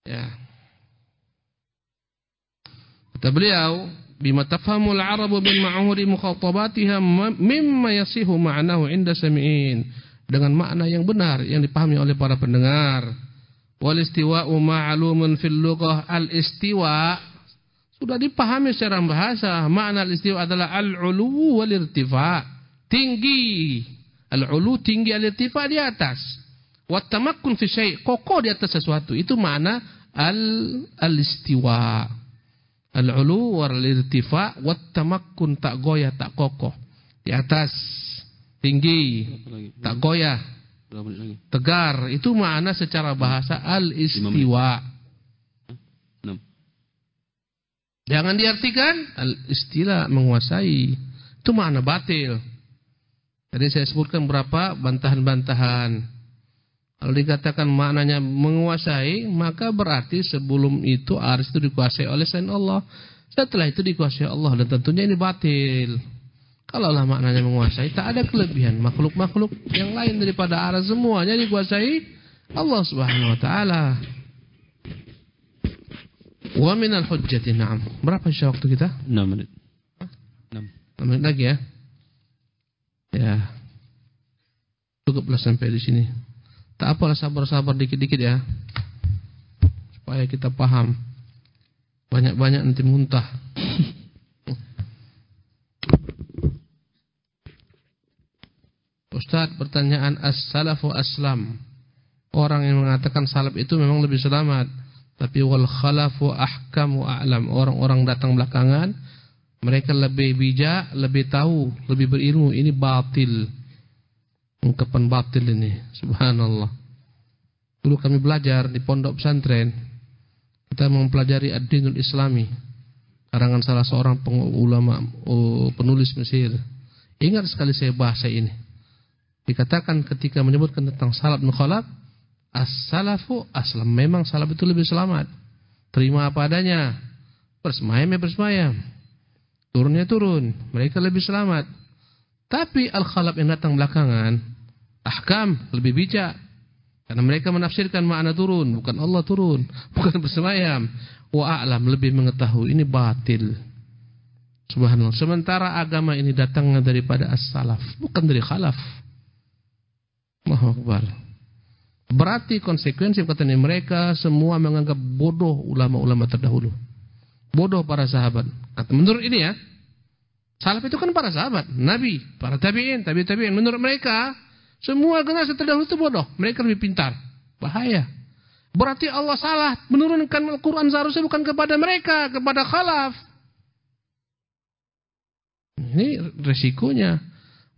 Ya. Kata beliau, bima tafhamul arabu bil ma'huri mukhatabatiha mimma yasihu ma'nahu inda sami'in. Dengan makna yang benar yang dipahami oleh para pendengar. Wal istiwa'u ma'lumun fil lughah al istiwa sudah dipahami secara bahasa. Makna al istiwa adalah al-ulu wal irtifa. Tinggi. Al-ulu tinggi al-irtifa di atas. Wattamakkun fi syai' kokoh di atas sesuatu. Itu makna al-istiwa. Al-ulu wal irtifa wattamakkun tak goyah tak kokoh. Di atas tinggi tak goyah. Tegar itu makna secara bahasa al-istiwa. Jangan diartikan al-istilah menguasai. Itu makna batil. Jadi saya sebutkan berapa bantahan-bantahan. Kalau dikatakan maknanya menguasai, maka berarti sebelum itu aris itu dikuasai oleh selain Allah. Setelah itu dikuasai Allah dan tentunya ini batil. Kalau lah maknanya menguasai, tak ada kelebihan makhluk-makhluk yang lain daripada aras semuanya dikuasai Allah Subhanahu wa taala. Wa minal hujjati na'am. Berapa sisa waktu kita? 6 menit. 6. 6 menit lagi ya. Ya. Cukuplah sampai di sini. Tak apalah sabar-sabar dikit-dikit ya. Supaya kita paham. Banyak-banyak nanti muntah. Ustaz, pertanyaan as-salafu aslam. Orang yang mengatakan salaf itu memang lebih selamat. Tapi wal khalafu ahkam wa a'lam. Orang-orang datang belakangan mereka lebih bijak, lebih tahu, lebih berilmu. Ini batil. Ungkapan batil ini. Subhanallah. Dulu kami belajar di pondok pesantren. Kita mempelajari ad-dinul islami. Karangan salah seorang ulama oh, penulis Mesir. Ingat sekali saya bahasa ini. Dikatakan ketika menyebutkan tentang salaf dan khalaf, as-salafu aslam. Memang salaf itu lebih selamat. Terima apa adanya. Bersemayam ya bersemayam. Turunnya turun. Mereka lebih selamat. Tapi al-khalaf yang datang belakangan, ahkam lebih bijak. Karena mereka menafsirkan makna turun, bukan Allah turun, bukan bersemayam. Wa a'lam lebih mengetahui ini batil. Subhanallah. Sementara agama ini datangnya daripada as-salaf, bukan dari khalaf. Akbar. Berarti konsekuensi kata mereka semua menganggap bodoh ulama-ulama terdahulu. Bodoh para sahabat. Kata menurut ini ya. Salaf itu kan para sahabat, nabi, para tabi'in, tabi tabi'in. Menurut mereka, semua generasi terdahulu itu bodoh. Mereka lebih pintar. Bahaya. Berarti Allah salah menurunkan Al-Quran seharusnya bukan kepada mereka, kepada khalaf. Ini resikonya.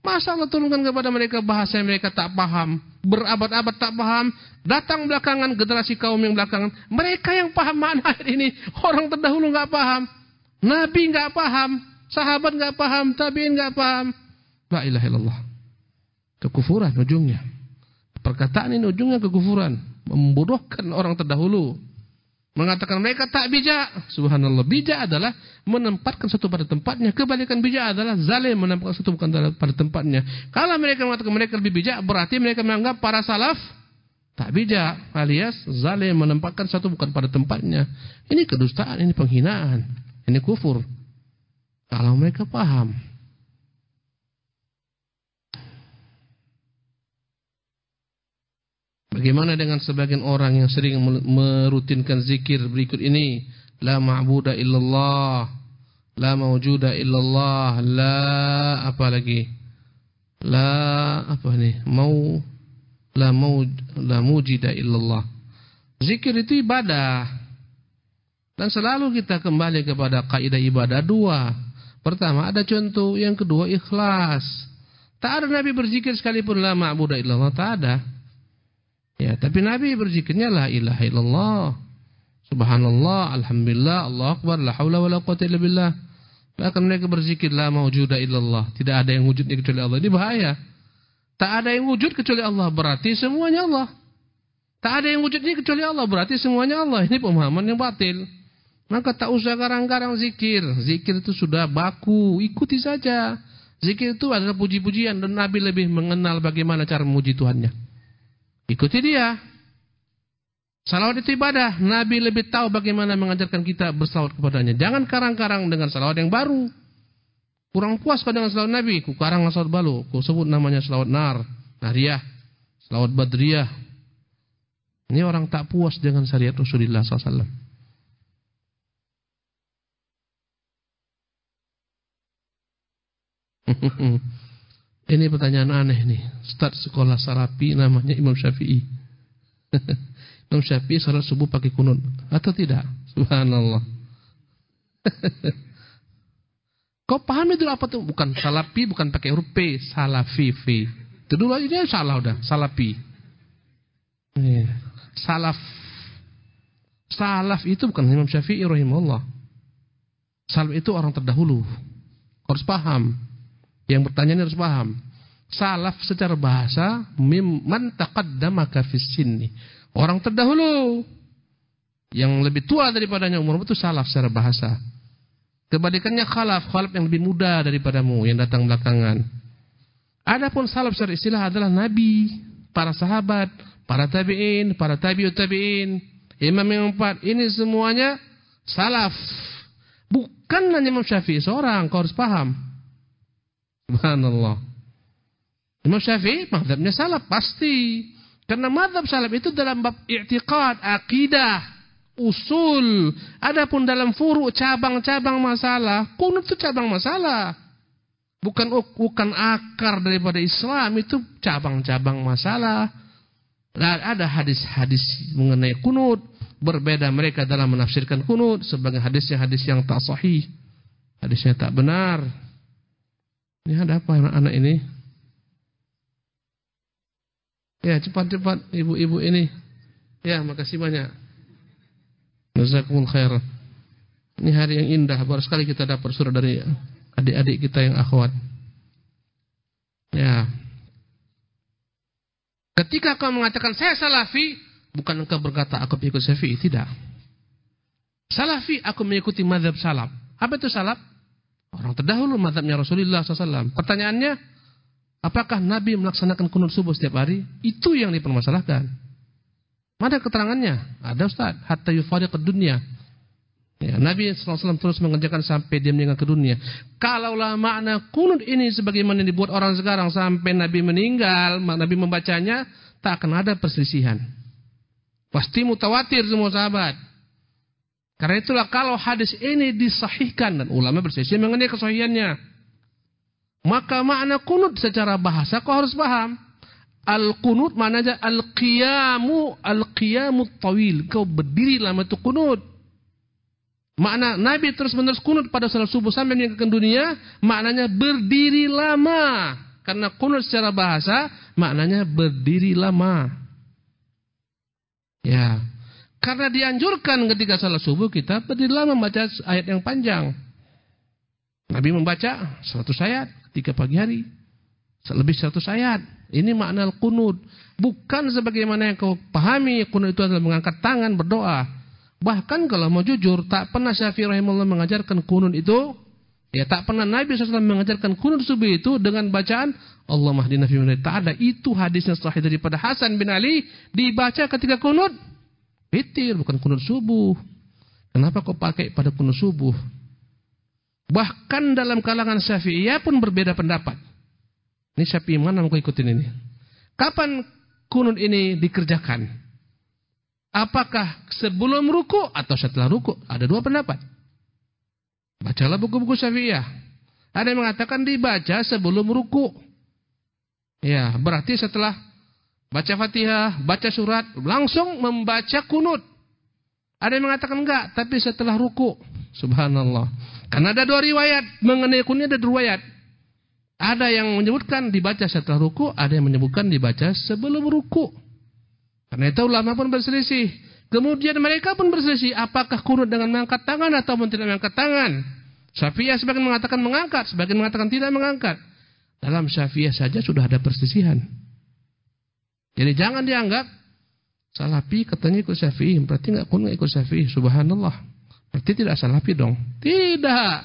Masa Allah turunkan kepada mereka bahasa yang mereka tak paham. Berabad-abad tak paham. Datang belakangan generasi kaum yang belakangan. Mereka yang paham makna ayat ini. Orang terdahulu nggak paham. Nabi nggak paham. Sahabat nggak paham. Tabiin nggak paham. La ilaha illallah. Kekufuran ujungnya. Perkataan ini ujungnya kekufuran. Membodohkan orang terdahulu. Mengatakan mereka tak bijak. Subhanallah. Bijak adalah menempatkan sesuatu pada tempatnya. Kebalikan bijak adalah zalim menempatkan sesuatu bukan pada tempatnya. Kalau mereka mengatakan mereka lebih bijak, berarti mereka menganggap para salaf tak bijak. Alias zalim menempatkan sesuatu bukan pada tempatnya. Ini kedustaan, ini penghinaan. Ini kufur. Kalau mereka paham. Bagaimana dengan sebagian orang yang sering merutinkan zikir berikut ini? La ma'buda illallah, la mawjuda illallah, la apa lagi? La apa nih? Mau la mau la mujida illallah. Zikir itu ibadah. Dan selalu kita kembali kepada kaidah ibadah dua. Pertama ada contoh, yang kedua ikhlas. Tak ada Nabi berzikir sekalipun la ma'buda illallah, tak ada. Ya, tapi Nabi berzikirnya la ilaha illallah. Subhanallah, alhamdulillah, Allah akbar, la haula wala quwata illa billah. Bahkan mereka berzikir la maujuda illallah. Tidak ada yang wujudnya kecuali Allah. Ini bahaya. Tak ada yang wujud kecuali Allah, berarti semuanya Allah. Tak ada yang wujudnya kecuali Allah, berarti semuanya Allah. Ini pemahaman yang batil. Maka tak usah karang-karang zikir. Zikir itu sudah baku, ikuti saja. Zikir itu adalah puji-pujian dan Nabi lebih mengenal bagaimana cara memuji Tuhannya. Ikuti dia. Salawat itu ibadah. Nabi lebih tahu bagaimana mengajarkan kita bersalawat kepadanya. Jangan karang-karang dengan salawat yang baru. Kurang puas kau dengan salawat Nabi. Ku karang salawat baru. Ku sebut namanya salawat nar. Nariyah. Salawat badriyah. Ini orang tak puas dengan syariat Rasulullah SAW. Ini pertanyaan aneh nih. Start sekolah Salafi namanya Imam Syafi'i. Imam Syafi'i salat subuh pakai kunut atau tidak? Subhanallah. Kau paham itu apa tuh? Bukan Salafi, bukan pakai huruf P, Salafi, V. Itu dulu aja salah udah, Salafi. Iya. Salaf. Salaf itu bukan Imam Syafi'i rahimahullah. Salaf itu orang terdahulu. Harus paham. Yang bertanya ini harus paham. Salaf secara bahasa mimman taqaddamaka fis sinni. Orang terdahulu yang lebih tua daripadanya umur itu salaf secara bahasa. Kebalikannya khalaf, khalaf yang lebih muda daripadamu yang datang belakangan. Adapun salaf secara istilah adalah nabi, para sahabat, para tabi'in, para tabi'ut tabi'in, imam yang empat. Ini semuanya salaf. Bukan hanya Imam Syafi'i seorang, kau harus paham. Subhanallah. Imam Syafi'i mazhabnya salaf pasti. Karena mazhab salaf itu dalam bab i'tiqad, akidah, usul. Adapun dalam furu cabang-cabang masalah, kunut itu cabang masalah. Bukan bukan akar daripada Islam itu cabang-cabang masalah. Dan ada hadis-hadis mengenai kunut, Berbeda mereka dalam menafsirkan kunut sebagai hadisnya hadis yang tak sahih. Hadisnya tak benar. Ini ada apa anak-anak ini? Ya, cepat-cepat ibu-ibu ini. Ya, makasih banyak. Jazakumul khair. Ini hari yang indah, baru sekali kita dapat surat dari adik-adik kita yang akhwat. Ya. Ketika kau mengatakan saya salafi, bukan engkau berkata aku mengikuti Syafi'i, tidak. Salafi aku mengikuti mazhab salaf. Apa itu salaf? Orang terdahulu mazhabnya Rasulullah SAW. Pertanyaannya, apakah Nabi melaksanakan kunut subuh setiap hari? Itu yang dipermasalahkan. Mana keterangannya? Ada Ustaz. Hatta yufariq dunia. Ya, Nabi SAW terus mengerjakan sampai dia meninggal ke dunia. Kalaulah makna kunut ini sebagaimana dibuat orang sekarang sampai Nabi meninggal, Nabi membacanya, tak akan ada perselisihan. Pasti mutawatir semua sahabat. Karena itulah kalau hadis ini disahihkan dan ulama berselisih mengenai kesahihannya. Maka makna kunut secara bahasa kau harus paham. Al-kunut maknanya al-qiyamu al-qiyamu tawil. Kau berdiri lama itu kunut. Makna Nabi terus menerus kunut pada salat subuh sampai meninggalkan dunia, maknanya berdiri lama. Karena kunut secara bahasa maknanya berdiri lama. Ya. Karena dianjurkan ketika salat subuh kita berdiri lama membaca ayat yang panjang. Nabi membaca 100 ayat ketika pagi hari. Lebih 100 ayat. Ini makna kunut. Bukan sebagaimana yang kau pahami kunut itu adalah mengangkat tangan berdoa. Bahkan kalau mau jujur, tak pernah Syafi'i rahimahullah mengajarkan kunun itu. Ya, tak pernah Nabi SAW mengajarkan kunun subuh itu dengan bacaan Allah mahdina fi Tak ada. Itu hadisnya sahih daripada Hasan bin Ali dibaca ketika kunut. Witir, bukan kunut subuh. Kenapa kau pakai pada kunut subuh? Bahkan dalam kalangan Syafi'iyah pun berbeda pendapat. Ini Syafi'i mana mau ikutin ini? Kapan kunut ini dikerjakan? Apakah sebelum ruku atau setelah ruku? Ada dua pendapat. Bacalah buku-buku Syafi'iyah. Ada yang mengatakan dibaca sebelum ruku. Ya, berarti setelah baca Fatihah, baca surat, langsung membaca kunut. Ada yang mengatakan enggak, tapi setelah ruku. Subhanallah. Karena ada dua riwayat mengenai kunut ada dua riwayat. Ada yang menyebutkan dibaca setelah ruku, ada yang menyebutkan dibaca sebelum ruku. Karena itu ulama pun berselisih. Kemudian mereka pun berselisih. Apakah kunut dengan mengangkat tangan atau tidak mengangkat tangan? Syafi'iyah sebagian mengatakan mengangkat. Sebagian mengatakan tidak mengangkat. Dalam Syafi'iyah saja sudah ada perselisihan. Jadi jangan dianggap. Salafi katanya ikut Syafi'i. Berarti enggak kunut ikut Syafi'i. Subhanallah. Berarti tidak salafi dong. Tidak.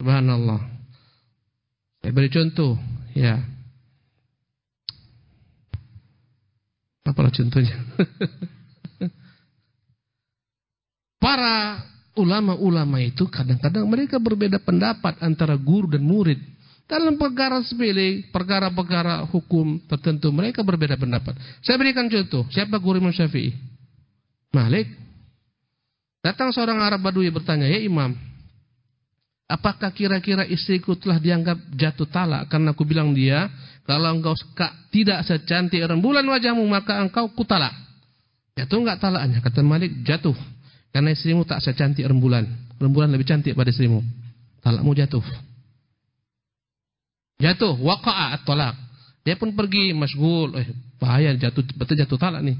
Subhanallah. Saya beri contoh. Ya. Apalah contohnya? Para ulama-ulama itu kadang-kadang mereka berbeda pendapat antara guru dan murid. Dalam perkara sepele, perkara-perkara hukum tertentu mereka berbeda pendapat. Saya berikan contoh, siapa guru Imam Syafi'i? Malik. Datang seorang Arab Badui bertanya, "Ya Imam, apakah kira-kira istriku telah dianggap jatuh talak karena aku bilang dia kalau engkau tidak secantik rembulan wajahmu maka engkau kutalak. Jatuh enggak talaknya? Kata Malik, jatuh. Karena istrimu tak secantik rembulan. Rembulan lebih cantik pada istrimu. Talakmu jatuh. Jatuh, waqa'a at-talak. Dia pun pergi masgul. Eh, bahaya jatuh betul jatuh talak nih.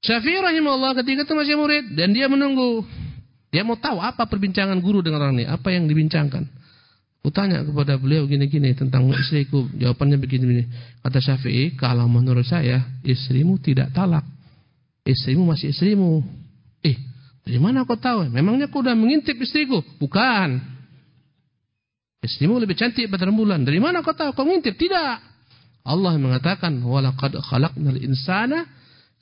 Syafi'i rahimahullah ketika itu masih murid dan dia menunggu. Dia mau tahu apa perbincangan guru dengan orang ini, apa yang dibincangkan. Kutanya kepada beliau gini-gini tentang istriku. Jawabannya begini-begini. Kata Syafi'i, kalau menurut saya, istrimu tidak talak. Istrimu masih istrimu. Eh, dari mana kau tahu? Memangnya kau sudah mengintip istriku? Bukan. Istrimu lebih cantik pada rembulan. Dari mana kau tahu? Kau mengintip? Tidak. Allah mengatakan, Walaqad khalaqnal insana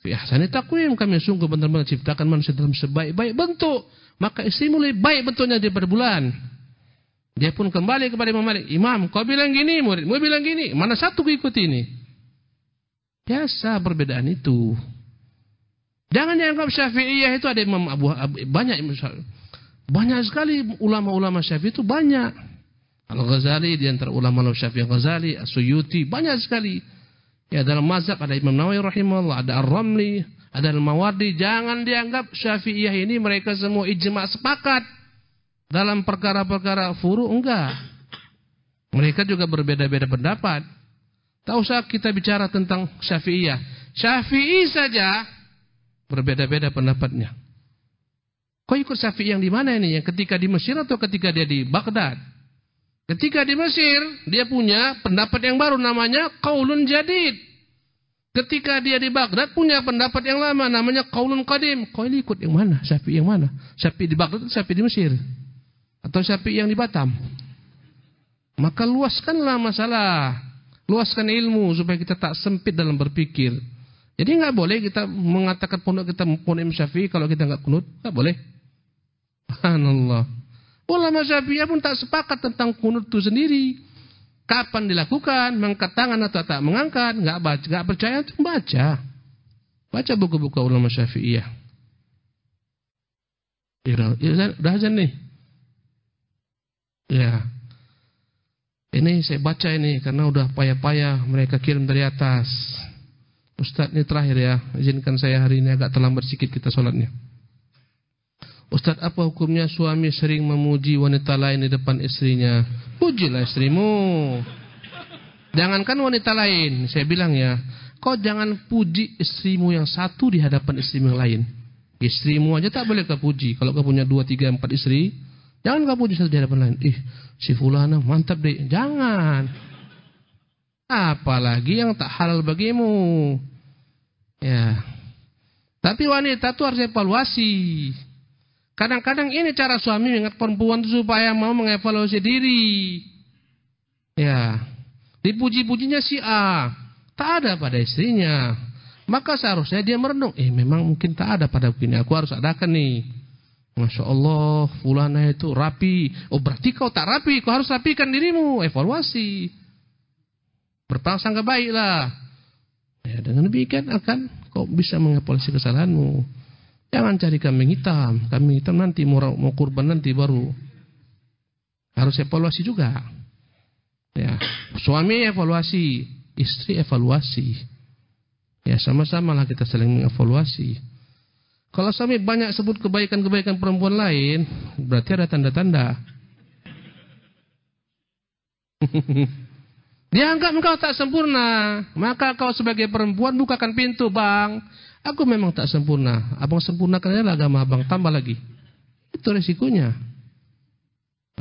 fi ahsani taqwim. Kami sungguh benar-benar ciptakan manusia dalam sebaik-baik bentuk. Maka istrimu lebih baik bentuknya daripada bulan. Dia pun kembali kepada Imam Malik. Imam, kau bilang gini, murid. Mau bilang gini. Mana satu ku ikuti ini? Biasa perbedaan itu. Jangan dianggap syafi'iyah itu ada Imam Abu, Abu banyak banyak sekali ulama-ulama syafi'i itu banyak. Al-Ghazali di antara ulama syafi'i Al-Ghazali, As-Suyuti, banyak sekali. Ya dalam mazhab ada Imam Nawawi rahimahullah, ada Ar-Ramli, ada Al-Mawardi. Jangan dianggap Syafi'iyah ini mereka semua ijma sepakat dalam perkara-perkara furu enggak. Mereka juga berbeda-beda pendapat. Tak usah kita bicara tentang Syafi'iyah. Syafi'i saja berbeda-beda pendapatnya. Kau ikut Syafi'i yang di mana ini? Yang ketika di Mesir atau ketika dia di Baghdad? Ketika di Mesir, dia punya pendapat yang baru namanya Qaulun Jadid. Ketika dia di Baghdad punya pendapat yang lama namanya Qaulun Qadim. Kau ini ikut yang mana? Syafi'i yang mana? Syafi'i di Baghdad atau Syafi'i di Mesir? Atau Syafi'i yang di Batam? Maka luaskanlah masalah. Luaskan ilmu supaya kita tak sempit dalam berpikir. Jadi nggak boleh kita mengatakan pondok kita pondok Syafi'i kalau kita nggak kunut, nggak boleh. Subhanallah. Ulama Syafi'iyah pun tak sepakat tentang kunut itu sendiri. Kapan dilakukan, mengangkat tangan atau tak mengangkat, nggak baca, nggak percaya itu baca. Baca buku-buku ulama Syafi'iyah. Ya, udah azan nih. Ya. Ini saya baca ini karena udah payah-payah mereka kirim dari atas. Ustaz ini terakhir ya, izinkan saya hari ini agak terlambat sedikit kita sholatnya. Ustaz apa hukumnya suami sering memuji wanita lain di depan istrinya? Pujilah istrimu. Jangankan wanita lain Saya bilang ya Kau jangan puji istrimu yang satu di hadapan istrimu yang lain. Istrimu aja tak boleh kau puji. Kalau kau punya dua, tiga, empat istri Jangan kau puji satu di hadapan lain. Ih si fulana mantap deh. Jangan. Apalagi yang tak halal bagimu. Ya. Tapi wanita itu harus evaluasi Kadang-kadang ini cara suami mengingat perempuan itu supaya mau mengevaluasi diri. Ya. Dipuji-pujinya si A. Tak ada pada istrinya. Maka seharusnya dia merenung. Eh memang mungkin tak ada pada begini. Aku harus adakan nih. Masya Allah. Fulana itu rapi. Oh berarti kau tak rapi. Kau harus rapikan dirimu. Evaluasi. Berprasangka baiklah. Ya dengan demikian akan kau bisa mengevaluasi kesalahanmu. Jangan cari kambing hitam. Kambing hitam nanti mau, mau kurban nanti baru. Harus evaluasi juga. Ya, suami evaluasi, istri evaluasi. Ya, sama-sama lah kita saling mengevaluasi. Kalau suami banyak sebut kebaikan-kebaikan perempuan lain, berarti ada tanda-tanda. Dianggap engkau tak sempurna, maka kau sebagai perempuan bukakan pintu, Bang. Aku memang tak sempurna. Abang sempurnakan adalah agama abang. Tambah lagi. Itu resikonya.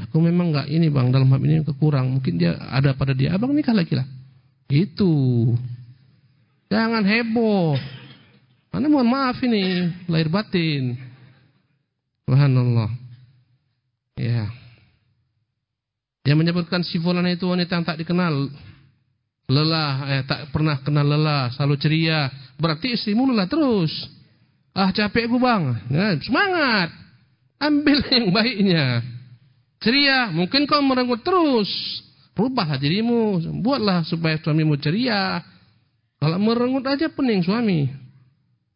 Aku memang enggak ini bang. Dalam hal ini kekurang. Mungkin dia ada pada dia. Abang nikah lagi lah. Itu. Jangan heboh. Karena mohon maaf ini. Lahir batin. Subhanallah. Ya. Dia menyebutkan si fulana itu wanita yang tak dikenal lelah, eh, tak pernah kenal lelah, selalu ceria, berarti istrimu lelah terus. Ah capek gue bang, nah, semangat, ambil yang baiknya. Ceria, mungkin kau merenggut terus, rubahlah dirimu, buatlah supaya suamimu ceria. Kalau merenggut aja pening suami.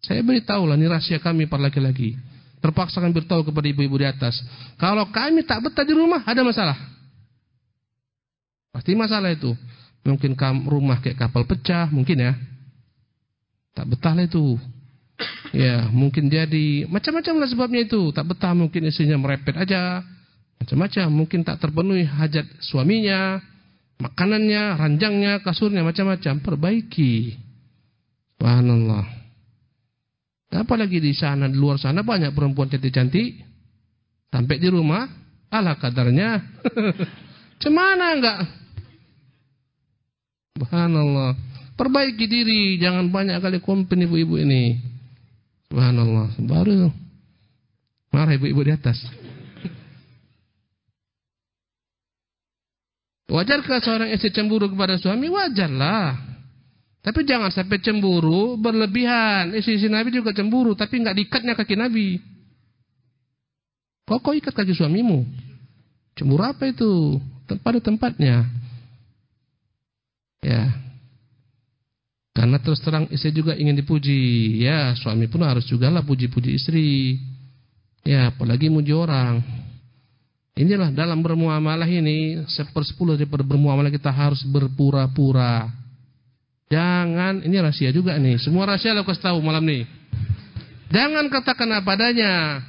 Saya beritahu lah, ini rahasia kami para laki-laki. Terpaksa kami beritahu kepada ibu-ibu di atas. Kalau kami tak betah di rumah, ada masalah. Pasti masalah itu. Mungkin rumah kayak kapal pecah, mungkin ya. Tak betah lah itu. Ya, mungkin jadi macam-macam lah sebabnya itu. Tak betah mungkin istrinya merepet aja. Macam-macam, mungkin tak terpenuhi hajat suaminya, makanannya, ranjangnya, kasurnya, macam-macam. Perbaiki. Subhanallah. Apalagi di sana, di luar sana banyak perempuan cantik-cantik. Sampai di rumah, ala kadarnya. Cemana enggak Subhanallah. Perbaiki diri, jangan banyak kali komplain ibu-ibu ini. Subhanallah. Baru marah ibu-ibu di atas. Wajarkah seorang istri cemburu kepada suami? Wajarlah. Tapi jangan sampai cemburu berlebihan. Istri-istri Nabi juga cemburu, tapi nggak diikatnya kaki Nabi. Kok kau ikat kaki suamimu? Cemburu apa itu? Pada tempatnya. Ya. Karena terus terang istri juga ingin dipuji. Ya, suami pun harus juga lah puji-puji istri. Ya, apalagi muji orang. Inilah dalam bermuamalah ini sepersepuluh daripada bermuamalah kita harus berpura-pura. Jangan, ini rahasia juga nih. Semua rahasia lo kasih tahu malam nih. Jangan katakan apa adanya.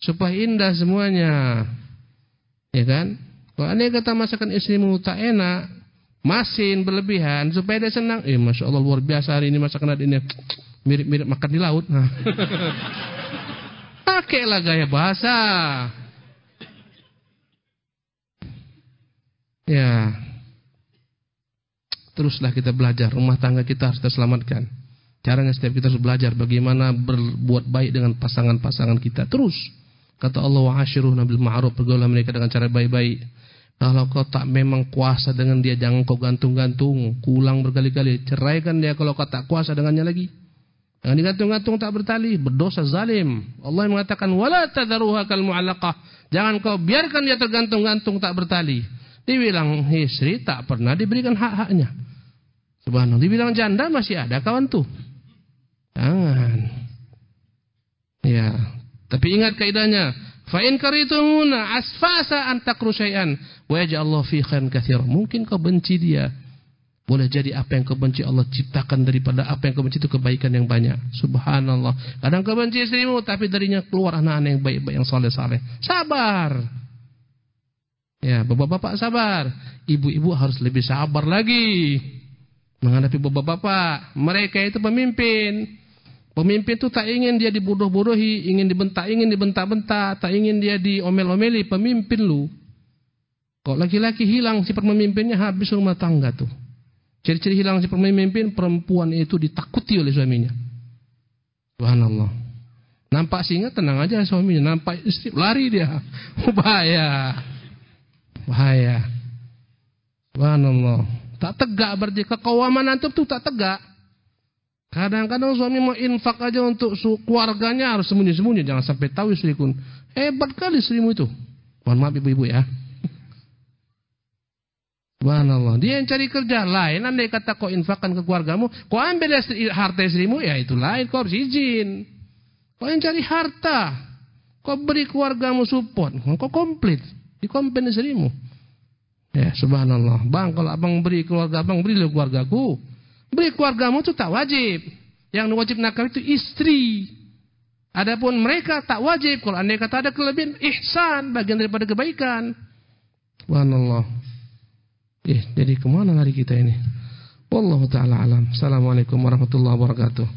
Supaya indah semuanya. Ya kan? Kalau anda kata masakan istrimu tak enak, masin berlebihan supaya dia senang. Eh, masya Allah luar biasa hari ini masakan ini mirip-mirip makan di laut. Nah. Pakailah gaya bahasa. Ya. Teruslah kita belajar. Rumah tangga kita harus kita selamatkan. Caranya setiap kita harus belajar bagaimana berbuat baik dengan pasangan-pasangan kita. Terus. Kata Allah wa ashiruhna bil ma'ruf. Pergaulah mereka dengan cara baik-baik. Kalau kau tak memang kuasa dengan dia, jangan kau gantung-gantung. Kulang berkali-kali. Ceraikan dia kalau kau tak kuasa dengannya lagi. Jangan digantung-gantung tak bertali. Berdosa zalim. Allah yang mengatakan, Wala tadaruha kal mu'alaqah. Jangan kau biarkan dia tergantung-gantung tak bertali. Dibilang istri tak pernah diberikan hak-haknya. Subhanallah. Dibilang janda masih ada kawan tuh. Jangan. Ya. Tapi ingat kaidahnya. Fa in karitumuna asfasa an takru syai'an wa fi khairin katsir. Mungkin kau benci dia. Boleh jadi apa yang kau benci Allah ciptakan daripada apa yang kau benci itu kebaikan yang banyak. Subhanallah. Kadang kau benci istrimu tapi darinya keluar anak-anak yang baik-baik yang saleh-saleh. Sabar. Ya, bapak-bapak sabar. Ibu-ibu harus lebih sabar lagi menghadapi bapak-bapak. Mereka itu pemimpin. Pemimpin itu tak ingin dia dibodoh-bodohi, ingin dibentak, ingin dibentak-bentak, tak ingin dia diomel-omeli. Pemimpin lu. Kok laki-laki hilang sifat pemimpinnya habis rumah tangga tuh. Ciri-ciri hilang sifat pemimpin, perempuan itu ditakuti oleh suaminya. Subhanallah. Nampak singa tenang aja suaminya, nampak istri lari dia. Bahaya. Bahaya. Subhanallah. Tak tegak berarti kekawaman antum tuh tak tegak. Kadang-kadang suami mau infak aja untuk keluarganya harus sembunyi-sembunyi. Jangan sampai tahu istriku. Hebat kali istrimu itu. Mohon maaf ibu-ibu ya. Subhanallah. Dia yang cari kerja lain. Anda kata kau infakkan ke keluargamu. Kau ambil harta istrimu. Ya itu lain. Kau harus izin. Kau yang cari harta. Kau beri keluargamu support. Kau komplit. Di kompen istrimu. Ya subhanallah. Bang kalau abang beri keluarga abang. Berilah keluargaku. Beri keluargamu itu tak wajib. Yang wajib nakal itu istri. Adapun mereka tak wajib. Kalau anda kata ada kelebihan, ihsan. Bagian daripada kebaikan. Subhanallah. Eh, jadi ke mana hari kita ini? Wallahu ta'ala alam. Assalamualaikum warahmatullahi wabarakatuh.